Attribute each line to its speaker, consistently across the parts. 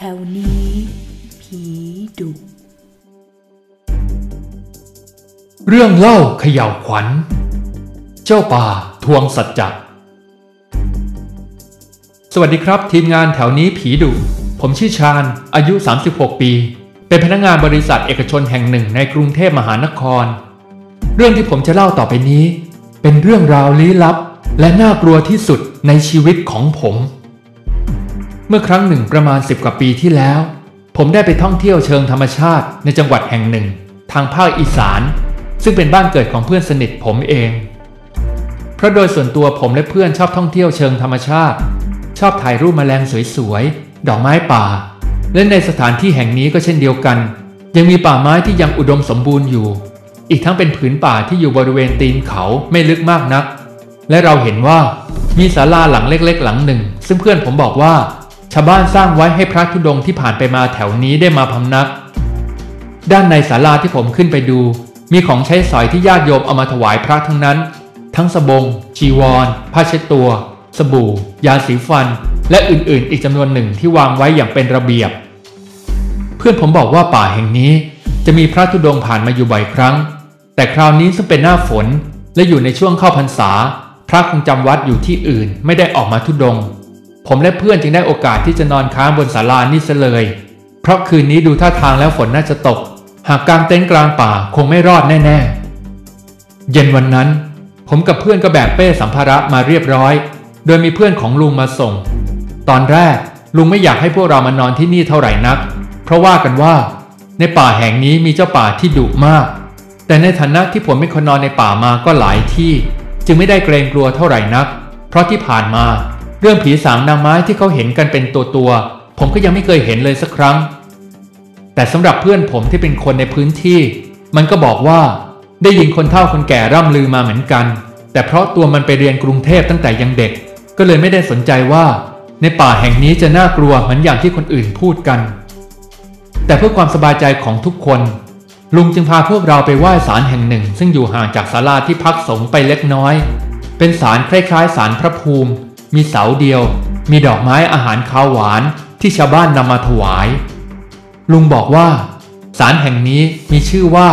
Speaker 1: แถวนี้ ผีดุ
Speaker 2: เรื่องเล่าเขย่าวขวัญ เจ้าป่าทวงสัจจะสวัสดีครับ ทีมงานแถวนี้ผีดุ ผมชื่อชาญ อายุ 36 ปี เป็นพนักงานบริษัทเอกชนแห่งหนึ่งในกรุงเทพมหานคร เรื่องที่ผมจะเล่าต่อไปนี้ เป็นเรื่องราวลี้ลับ และน่ากลัวที่สุดในชีวิตของผม เมื่อครั้งหนึ่งประมาณ 10 กว่าปีที่แล้ว ผมได้ไปท่องเที่ยวเชิงธรรมชาติในจังหวัดแห่งหนึ่ง ทางภาคอีสาน ซึ่งเป็นบ้านเกิดของเพื่อนสนิทผมเอง เพราะโดยส่วนตัวผมและเพื่อนชอบท่องเที่ยวเชิงธรรมชาติ ชอบถ่ายรูปแมลงสวยๆ ดอกไม้ป่า และในสถานที่แห่งนี้ก็เช่นเดียวกัน ยังมีป่าไม้ที่ยังอุดมสมบูรณ์อยู่ อีกทั้งเป็นผืนป่าที่อยู่บริเวณตีนเขาไม่ลึกมากนัก และเราเห็นว่ามีศาลาหลังเล็กๆ หลังหนึ่ง ซึ่งเพื่อนผมบอกว่า ชาวบ้านสร้างไว้ให้พระธุดงที่ผ่านไปมาแถวนี้ได้มาพำนัก ด้านในศาลาที่ผมขึ้นไปดู มีของใช้สอยที่ญาติโยมเอามาถวายพระทั้งนั้น ทั้งสบง จีวร ผ้าเช็ดตัว สบู่ ยาสีฟัน และอื่นๆ อีกจำนวนหนึ่งที่วางไว้อย่างเป็นระเบียบ เพื่อนผมบอกว่าป่าแห่งนี้ จะมีพระธุดงผ่านมาอยู่บ่อยครั้ง แต่คราวนี้ซึ่งเป็นหน้าฝนและอยู่ในช่วงเข้าพรรษา พระคงจำวัดอยู่ที่อื่นไม่ได้ออกมาธุดง ผมและเพื่อนจึงได้โอกาสที่จะนอนค้างบนศาลานี่ซะเลย เพราะคืนนี้ดูท่าทางแล้วฝนน่าจะตก หากกางเต็นท์กลางป่าคงไม่รอดแน่ๆ เย็นวันนั้น ผมกับเพื่อนก็แบกเป้สัมภาระมาเรียบร้อย โดยมีเพื่อนของลุงมาส่ง ตอนแรกลุงไม่อยากให้พวกเรามานอนที่นี่เท่าไหร่นัก เพราะว่ากันว่า ในป่าแห่งนี้มีเจ้าป่าที่ดุมาก แต่ในฐานะที่ผมไม่เคนนอนในป่ามาก็หลายที่ จึงไม่ได้เกรงกลัวเท่าไหร่นัก เพราะที่ผ่านมา เรื่องผีสางนางไม้ที่เขาเห็นกันเป็นตัวตัวๆผมก็ยังไม่เคยเห็นเลยสักครั้ง แต่สำหรับเพื่อนผมที่เป็นคนในพื้นที่ มันก็บอกว่าได้ยินคนเฒ่าคนแก่ร่ำลือมาเหมือนกัน แต่เพราะตัวมันไปเรียนกรุงเทพตั้งแต่ยังเด็ก ก็เลยไม่ได้สนใจว่า ในป่าแห่งนี้จะน่ากลัวเหมือนอย่างที่คนอื่นพูดกัน แต่เพื่อความสบายใจของทุกคน ลุงจึงพาพวกเราไปไหว้ศาลแห่งหนึ่ง ซึ่งอยู่ห่างจากศาลาที่พักสงไปเล็กน้อย เป็นศาลคล้ายๆศาลพระภูมิ มีเสาเดียว มีดอกไม้อาหารข้าวหวานที่ชาวบ้านนำมาถวาย ลุงบอกว่าศาลแห่งนี้มีชื่อว่า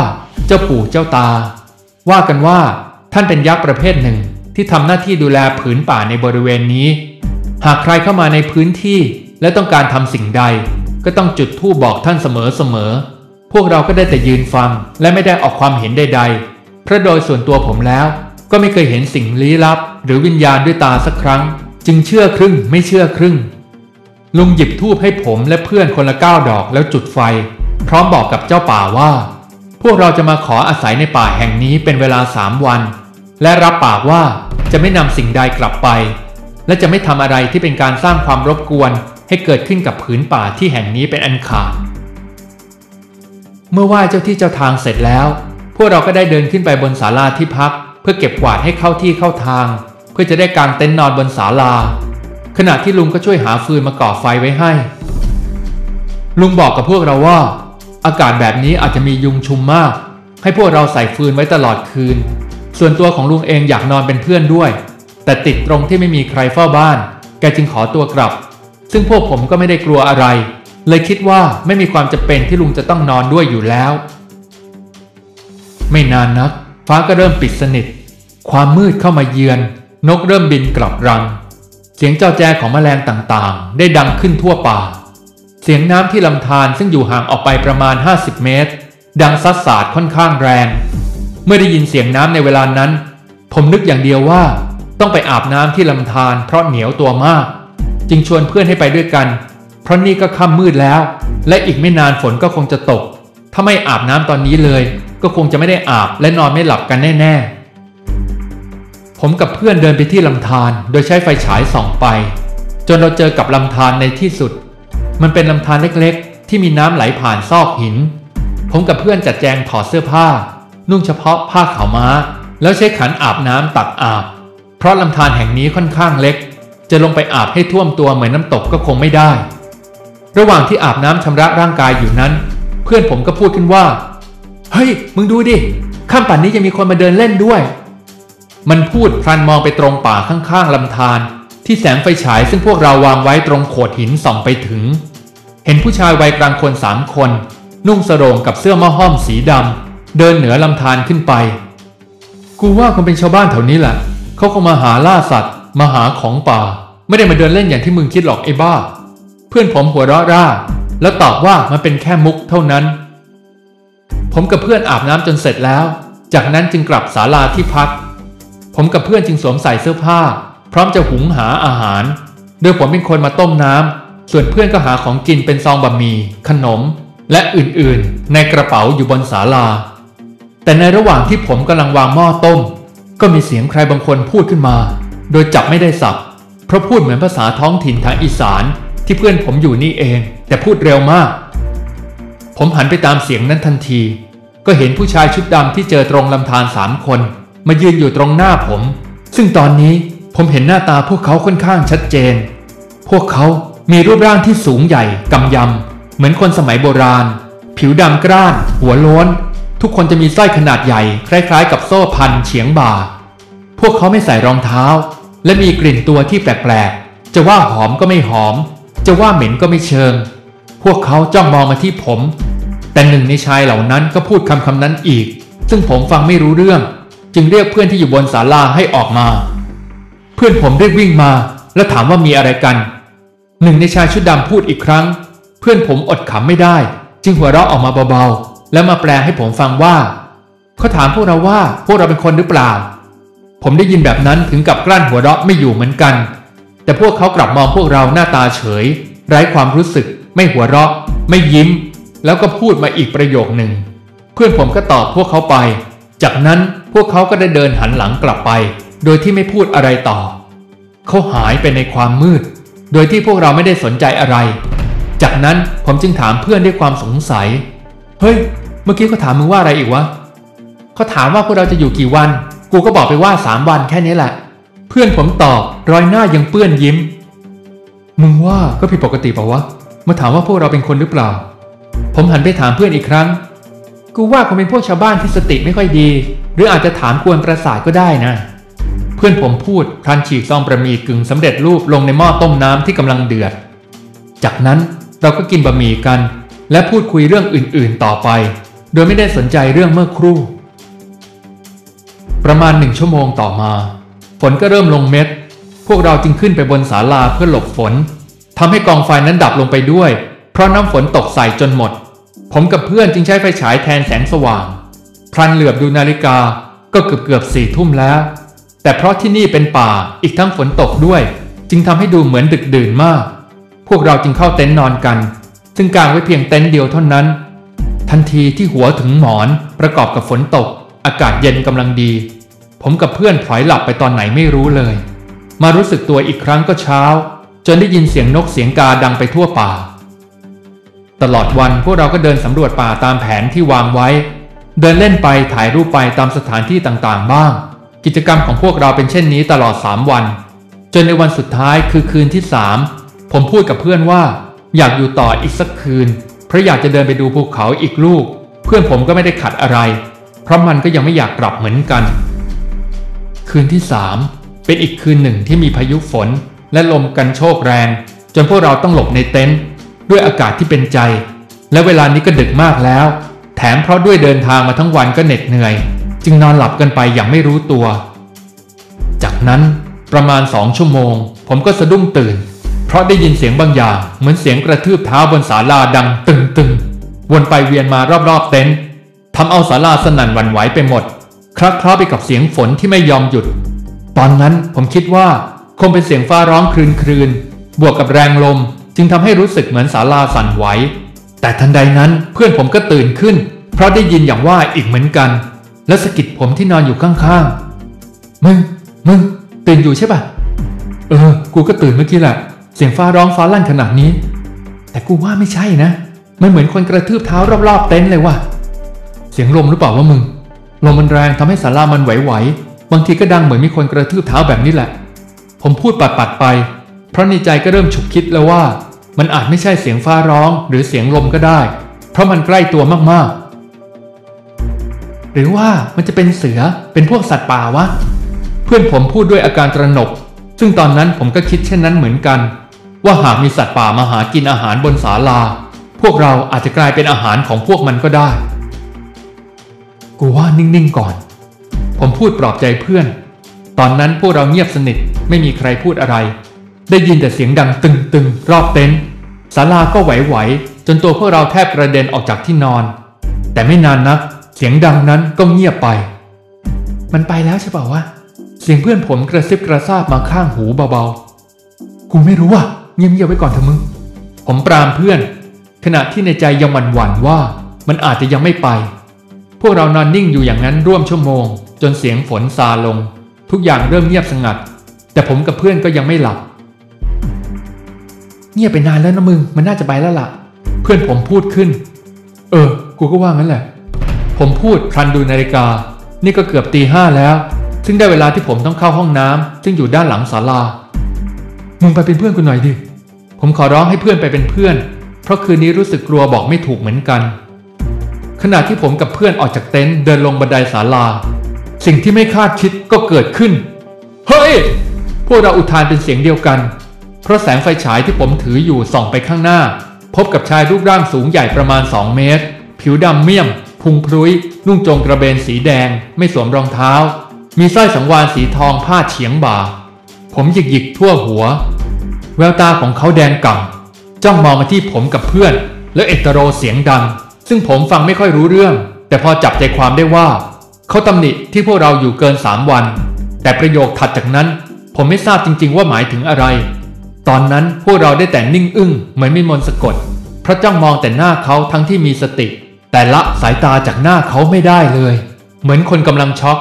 Speaker 2: เจ้าปู่เจ้าตา ว่ากันว่าท่านเป็นยักษ์ประเภทหนึ่งที่ทำหน้าที่ดูแลผืนป่าในบริเวณนี้ หากใครเข้ามาในพื้นที่และต้องการทำสิ่งใด ก็ต้องจุดธูปบอกท่านเสมอๆ พวกเราก็ได้แต่ยืนฟังและไม่ได้ออกความเห็นใดๆเพราะโดยส่วนตัวผมแล้ว ก็ไม่เคยเห็นสิ่งลี้ลับ หรือวิญญาณด้วยตาสักครั้ง จึงเชื่อครึ่งไม่เชื่อครึ่ง ลุงหยิบทูบให้ผมและเพื่อนคนละเก้าดอกแล้วจุดไฟ พร้อมบอกกับเจ้าป่าว่า พวกเราจะมาขออาศัยในป่าแห่งนี้เป็นเวลาสามวัน และรับปากว่าจะไม่นำสิ่งใดกลับไป และจะไม่ทำอะไรที่เป็นการสร้างความรบกวนให้เกิดขึ้นกับผืนป่าที่แห่งนี้เป็นอันขาด เมื่อไหว้เจ้าที่เจ้าทางเสร็จแล้ว พวกเราก็ได้เดินขึ้นไปบนศาลาที่พัก เพื่อเก็บกวาดให้เข้าที่เข้าทาง เพื่อจะได้กางเต็นท์นอนบนศาลา ขณะที่ลุงก็ช่วยหาฟืนมาก่อไฟไว้ให้ ลุงบอกกับพวกเราว่า อากาศแบบนี้อาจจะมียุงชุมมาก ให้พวกเราใส่ฟืนไว้ตลอดคืน ส่วนตัวของลุงเองอยากนอนเป็นเพื่อนด้วย แต่ติดตรงที่ไม่มีใครเฝ้าบ้าน แกจึงขอตัวกลับ ซึ่งพวกผมก็ไม่ได้กลัวอะไร เลยคิดว่าไม่มีความจำเป็นที่ลุงจะต้องนอนด้วยอยู่แล้ว ไม่นานนัก ฟ้าก็เริ่มปิดสนิท ความมืดเข้ามาเยือน นกเริ่มบินกลับรัง เสียงเจ้าแจของแมลงต่างๆ ได้ดังขึ้นทั่วป่า เสียงน้ำที่ลำธารซึ่งอยู่ห่างออกไปประมาณ 50 เมตร ดังซัดสาดค่อนข้างแรง เมื่อได้ยินเสียงน้ำในเวลานั้น ผมนึกอย่างเดียวว่า ต้องไปอาบน้ำที่ลำธารเพราะเหนียวตัวมาก จึงชวนเพื่อนให้ไปด้วยกัน เพราะนี่ก็ค่ำมืดแล้ว และอีกไม่นานฝนก็คงจะตก ถ้าไม่อาบน้ำตอนนี้เลย ก็คงจะไม่ได้อาบและนอนไม่หลับกันแน่ๆ ผมกับเพื่อนเดินไปที่ลำธารโดยใช้ไฟฉายส่องไป จนเราเจอกับลำธารในที่สุด มันเป็นลำธารเล็กๆ ที่มีน้ำไหลผ่านซอกหิน ผมกับเพื่อนจัดแจงถอดเสื้อผ้า นุ่งเฉพาะผ้าขาวม้า แล้วใช้ขันอาบน้ำตักอาบ เพราะลำธารแห่งนี้ค่อนข้างเล็ก จะลงไปอาบให้ท่วมตัวเหมือนน้ำตกก็คงไม่ได้ ระหว่างที่อาบน้ำชำระร่างกายอยู่นั้น เพื่อนผมก็พูดขึ้นว่า เฮ้ย มึงดูดิข้ามป่านนี้ยังมีคนมาเดินเล่นด้วย มันพูดพลันมองไปตรงป่าข้างๆลำธารที่แสงไฟฉายซึ่งพวกเราวางไว้ตรงโขดหินส่องไปถึง เห็นผู้ชายวัยกลางคนสามคน นุ่งสรงกับเสื้อมอห้อมสีดำเดินเหนือลำธารขึ้นไป กูว่าคงเป็นชาวบ้านแถวนี้แหละเขาคงมาหาล่าสัตว์ มาหาของป่า ไม่ได้มาเดินเล่นอย่างที่มึงคิดหรอกไอ้บ้า เพื่อนผมหัวเราะร่า แล้วตอบว่ามันเป็นแค่มุกเท่านั้น ผมกับเพื่อนอาบน้ำจนเสร็จแล้ว จากนั้นจึงกลับศาลาที่พัก ผมกับเพื่อนจึงสวมใส่เสื้อผ้า พร้อมจะหุงหาอาหาร โดยผมเป็นคนมาต้มน้ำ ส่วนเพื่อนก็หาของกินเป็นซองบะหมี่ขนม และอื่นๆ ในกระเป๋าอยู่บนศาลา แต่ในระหว่างที่ผมกำลังวางหม้อต้ม ก็มีเสียงใครบางคนพูดขึ้นมา โดยจับไม่ได้สับเพราะพูดเหมือนภาษาท้องถิ่นทางอีสานที่เพื่อนผมอยู่นี่เอง แต่พูดเร็วมาก ผมหันไปตามเสียงนั้นทันที ก็เห็นผู้ชายชุดดำที่เจอตรงลำธารสามคน มายืนอยู่ตรงหน้าผม ซึ่งตอนนี้ผมเห็นหน้าตาพวกเขาค่อนข้างชัดเจน พวกเขามีรูปร่างที่สูงใหญ่กำยำ เหมือนคนสมัยโบราณ ผิวดำกร้าน หัวโล้น ทุกคนจะมีสร้อยขนาดใหญ่ คล้ายๆ กับโซ่พันเฉียงบ่า พวกเขาไม่ใส่รองเท้า และมีกลิ่นตัวที่แปลกๆ จะว่าหอมก็ไม่หอม จะว่าเหม็นก็ไม่เชิง พวกเขาจ้องมองมาที่ผม แต่หนึ่งในชายเหล่านั้นก็พูดคำคำนั้นอีก ซึ่งผมฟังไม่รู้เรื่อง จึงเรียกเพื่อนที่อยู่บนศาลาให้ออกมา เพื่อนผมรีบวิ่งมา และถามว่ามีอะไรกัน หนึ่งในชายชุดดำพูดอีกครั้ง เพื่อนผมอดขำไม่ได้ จึงหัวเราะออกมาเบาๆ แล้วมาแปลให้ผมฟังว่าเขาถามพวกเราว่าพวกเราเป็นคนหรือเปล่า ผมได้ยินแบบนั้นถึงกับกลั้นหัวเราะไม่อยู่เหมือนกัน แต่พวกเขากลับมองพวกเราหน้าตาเฉย ไร้ความรู้สึก ไม่หัวเราะ ไม่ยิ้ม แล้วก็พูดมาอีกประโยคหนึ่ง เพื่อนผมก็ตอบพวกเขาไป จากนั้น พวกเขาก็ได้เดินหันหลังกลับไป โดยที่ไม่พูดอะไรต่อ เขาหายไปในความมืด โดยที่พวกเราไม่ได้สนใจอะไร จากนั้นผมจึงถามเพื่อนด้วยความสงสัย เฮ้ย เมื่อกี้เขาถามมึงว่าอะไรอีกวะเขาถามว่าพวกเราจะอยู่กี่วัน กูก็บอกไปว่าสามวันแค่นี้แหละ เพื่อนผมตอบรอยหน้ายังเปื้อนยิ้ม มึงว่าก็ผิดปกติเปล่าวะ มาถามว่าพวกเราเป็นคนหรือเปล่า ผมหันไปถามเพื่อนอีกครั้ง กูว่าคงเป็นพวกชาวบ้านที่สติไม่ค่อยดี หรืออาจจะถามกวนประสาทก็ได้นะ เพื่อนผมพูดพลันฉีกซองประหมี่กึ่งสำเร็จรูปลงในหม้อต้มน้ำที่กำลังเดือด จากนั้นเราก็กินบะหมี่กัน และพูดคุยเรื่องอื่นๆต่อไป โดยไม่ได้สนใจเรื่องเมื่อครู่ ประมาณหนึ่งชั่วโมงต่อมา ฝนก็เริ่มลงเม็ด พวกเราจึงขึ้นไปบนศาลาเพื่อหลบฝนทำให้กองไฟนั้นดับลงไปด้วย เพราะน้ำฝนตกใส่จนหมด ผมกับเพื่อนจึงใช้ไฟฉายแทนแสงสว่าง พลันเหลือบดูนาฬิกาก็เกือบเกือบสี่ทุ่มแล้ว แต่เพราะที่นี่เป็นป่าอีกทั้งฝนตกด้วย จึงทำให้ดูเหมือนดึกดื่นมาก พวกเราจึงเข้าเต็นท์นอนกัน ซึ่งกางไว้เพียงเต็นท์เดียวเท่านั้น ทันทีที่หัวถึงหมอนประกอบกับฝนตก อากาศเย็นกำลังดี ผมกับเพื่อนพลอยหลับไปตอนไหนไม่รู้เลย มารู้สึกตัวอีกครั้งก็เช้า จนได้ยินเสียงนกเสียงกาดังไปทั่วป่า ตลอดวันพวกเราก็เดินสำรวจป่าตามแผนที่วางไว้ เดินเล่นไปถ่ายรูปไปตามสถานที่ต่างๆ บ้าง กิจกรรมของพวกเราเป็นเช่นนี้ตลอด 3 วัน จนในวันสุดท้ายคือคืนที่ 3 ผมพูดกับเพื่อนว่า อยากอยู่ต่ออีกสักคืน เพราะอยากจะเดินไปดูภูเขาอีกลูก เพื่อนผมก็ไม่ได้ขัดอะไร เพราะมันก็ยังไม่อยากกลับเหมือนกัน คืนที่ 3 เป็นอีกคืนหนึ่งที่มีพายุฝน และลมกันโชกแรง จนพวกเราต้องหลบในเต็นท์ด้วยอากาศที่เป็นใจ และเวลานี้ก็ดึกมากแล้ว มเพราะด้วยเดินทางมาทั้งวันก็เหน็ดเหนื่อย จึงนอนหลับกันไปอย่างไม่รู้ตัว จากนั้นประมาณสองชั่วโมง ผมก็สะดุ้งตื่น เพราะได้ยินเสียงบางอย่างเหมือนเสียงกระทืบเท้าบนศาลาดังตึงตึงๆวนไปเวียนมารอบๆเต็นท์ทำเอาศาลาสนั่นหวั่นไหวไปหมดคลักคล้าไปกับเสียงฝนที่ไม่ยอมหยุด ตอนนั้นผมคิดว่าคงเป็นเสียงฟ้าร้องครืนครืนๆบวกกับแรงลม จึงทำให้รู้สึกเหมือนศาลาสั่นไหวแต่ทันใดนั้นเพื่อนผมก็ตื่นขึ้น เพราะได้ยินอย่างว่าอีกเหมือนกัน และสะกิดผมที่นอนอยู่ข้างๆ มึง มึง ตื่นอยู่ใช่ปะเออ กูก็ตื่นเมื่อกี้แหละ เสียงฟ้าร้องฟ้าลั่นขนาดนี้ แต่กูว่าไม่ใช่นะ มันเหมือนคนกระทืบเท้ารอบๆเต็นท์เลยว่ะ เสียงลมหรือเปล่าวะมึง ลมมันแรงทำให้ศาลามันไหวๆ บางทีก็ดังเหมือนมีคนกระทืบเท้าแบบนี้แหละ ผมพูดปัดๆไป เพราะในใจก็เริ่มฉุกคิดแล้วว่า มันอาจไม่ใช่เสียงฟ้าร้องหรือเสียงลมก็ได้ เพราะมันใกล้ตัวมากๆ หรือว่ามันจะเป็นเสือเป็นพวกสัตว์ป่าวะ เพื่อนผมพูดด้วยอาการตระหนก ซึ่งตอนนั้นผมก็คิดเช่นนั้นเหมือนกัน ว่าหากมีสัตว์ป่ามาหากินอาหารบนศาลา พวกเราอาจจะกลายเป็นอาหารของพวกมันก็ได้ กูว่านิ่งๆก่อน ผมพูดปลอบใจเพื่อน ตอนนั้นพวกเราเงียบสนิทไม่มีใครพูดอะไร ได้ยินแต่เสียงดังตึงๆรอบเต็นท์ศาลาก็ไหวๆจนตัวพวกเราแทบกระเด็นออกจากที่นอน แต่ไม่นานนัก เสียงดังนั้นก็เงียบไป มันไปแล้วใช่เปล่าวะ เสียงเพื่อนผมกระซิบกระซาบมาข้างหูเบาๆ กูไม่รู้อะเงียบๆไว้ก่อนเถอะมึง ผมปรามเพื่อน ขณะที่ในใจยังหวั่นหวั่นว่ามันอาจจะยังไม่ไป พวกเรานอนนิ่งอยู่อย่างนั้นร่วมชั่วโมง จนเสียงฝนซาลง ทุกอย่างเริ่มเงียบสงัด แต่ผมกับเพื่อนก็ยังไม่หลับ เงียบไปนานแล้วนะมึง มันน่าจะไปแล้วล่ะ เพื่อนผมพูดขึ้น เออ กูก็ว่างั้นแหละ ผมพูดพลันดูนาฬิกา นี่ก็เกือบตีห้าแล้ว ซึ่งได้เวลาที่ผมต้องเข้าห้องน้ำซึ่งอยู่ด้านหลังศาลา มึงไปเป็นเพื่อนกูหน่อยดิ ผมขอร้องให้เพื่อนไปเป็นเพื่อน เพราะคืนนี้รู้สึกกลัวบอกไม่ถูกเหมือนกัน ขณะที่ผมกับเพื่อนออกจากเต็นท์เดินลงบันไดศาลา สิ่งที่ไม่คาดคิดก็เกิดขึ้น เฮ้ย พวกเราอุทานเป็นเสียงเดียวกัน เพราะแสงไฟฉายที่ผมถืออยู่ส่องไปข้างหน้า พบกับชายรูปร่างสูงใหญ่ประมาณ 2 เมตร ผิวดำเมี่ยม พุงพรุยนุ่งจงกระเบนสีแดง ไม่สวมรองเท้า มีสร้อยสังวานสีทองพาดเฉียงบ่า ผมหยิกหยิกๆทั่วหัว แววตาของเขาแดงก่ำจ้องมองมาที่ผมกับเพื่อน แล้วเอตโรเสียงดัง ซึ่งผมฟังไม่ค่อยรู้เรื่อง แต่พอจับใจความได้ว่า เขาตำหนิที่พวกเราอยู่เกินสามวัน แต่ประโยคถัดจากนั้น ผมไม่ทราบจริง ๆ ว่าหมายถึงอะไร ตอนนั้นพวกเราได้แต่นิ่งอึ้งเหมือนมีมนสะกดเพราะจ้องมองแต่หน้าเขาทั้งที่มีสติ แต่ละสายตาจากหน้าเขาไม่ได้เลย เหมือนคนกำลังช็อก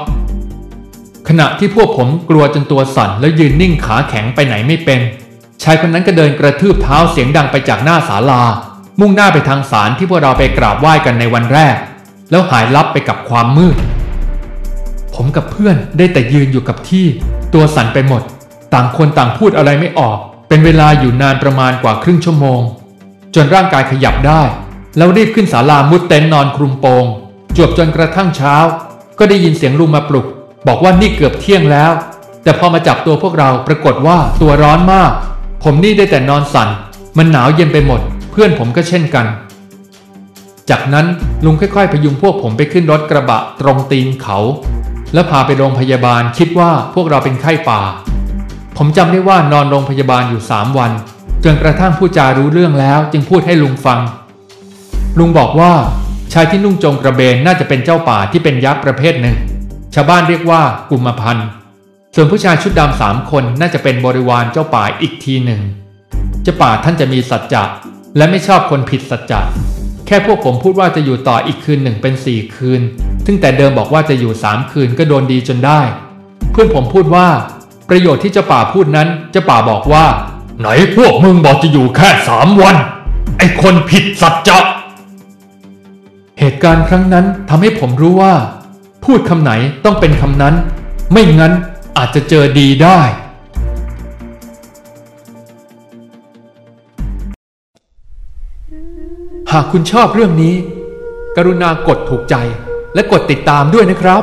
Speaker 2: ขณะที่พวกผมกลัวจนตัวสั่นแล้วยืนนิ่งขาแข็งไปไหนไม่เป็น ชายคนนั้นก็เดินกระทืบเท้าเสียงดังไปจากหน้าศาลา มุ่งหน้าไปทางศาลที่พวกเราไปกราบไหว้กันในวันแรก แล้วหายลับไปกับความมืด ผมกับเพื่อนได้แต่ยืนอยู่กับที่ ตัวสั่นไปหมด ต่างคนต่างพูดอะไรไม่ออก เป็นเวลาอยู่นานประมาณกว่าครึ่งชั่วโมง จนร่างกายขยับได้ แล้วรีบขึ้นศาลามุดเต็นท์นอนคลุมโปง จวบจนกระทั่งเช้า ก็ได้ยินเสียงลุงมาปลุก บอกว่านี่เกือบเที่ยงแล้ว แต่พอมาจับตัวพวกเราปรากฏว่าตัวร้อนมาก ผมนี่ได้แต่นอนสั่น มันหนาวเย็นไปหมด เพื่อนผมก็เช่นกัน จากนั้นลุงค่อยๆพยุงพวกผมไปขึ้นรถกระบะตรงตีนเขา แล้วพาไปโรงพยาบาลคิดว่าพวกเราเป็นไข้ป่า ผมจำได้ว่านอนโรงพยาบาลอยู่สามวันจนกระทั่งผู้จารู้เรื่องแล้วจึงพูดให้ลุงฟัง ลุงบอกว่าชายที่นุ่งจงกระเบนน่าจะเป็นเจ้าป่าที่เป็นยักษ์ประเภทหนึ่ง ชาวบ้านเรียกว่ากุมพันธ์ส่วนผู้ชายชุดดำสามคนน่าจะเป็นบริวารเจ้าป่าอีกทีหนึ่ง เจ้าป่าท่านจะมีสัจจะและไม่ชอบคนผิดสัจจะแค่พวกผมพูดว่าจะอยู่ต่ออีกคืนหนึ่งเป็นสี่คืน ซึ่งแต่เดิมบอกว่าจะอยู่สามคืนก็โดนดีจนได้ เพื่อนผมพูดว่า ประโยชน์ที่เจ้าป่าพูดนั้นเจ้าป่าบอกว่า ไหนพวกมึงบอกจะอยู่แค่สามวัน ไอคนผิดสัจจะ เหตุการณ์ครั้งนั้นทำให้ผมรู้ว่า พูดคำไหนต้องเป็นคำนั้น ไม่งั้นอาจจะเจอดีได้ หากคุณชอบเรื่องนี้ กรุณากดถูกใจและกดติดตามด้วยนะครับ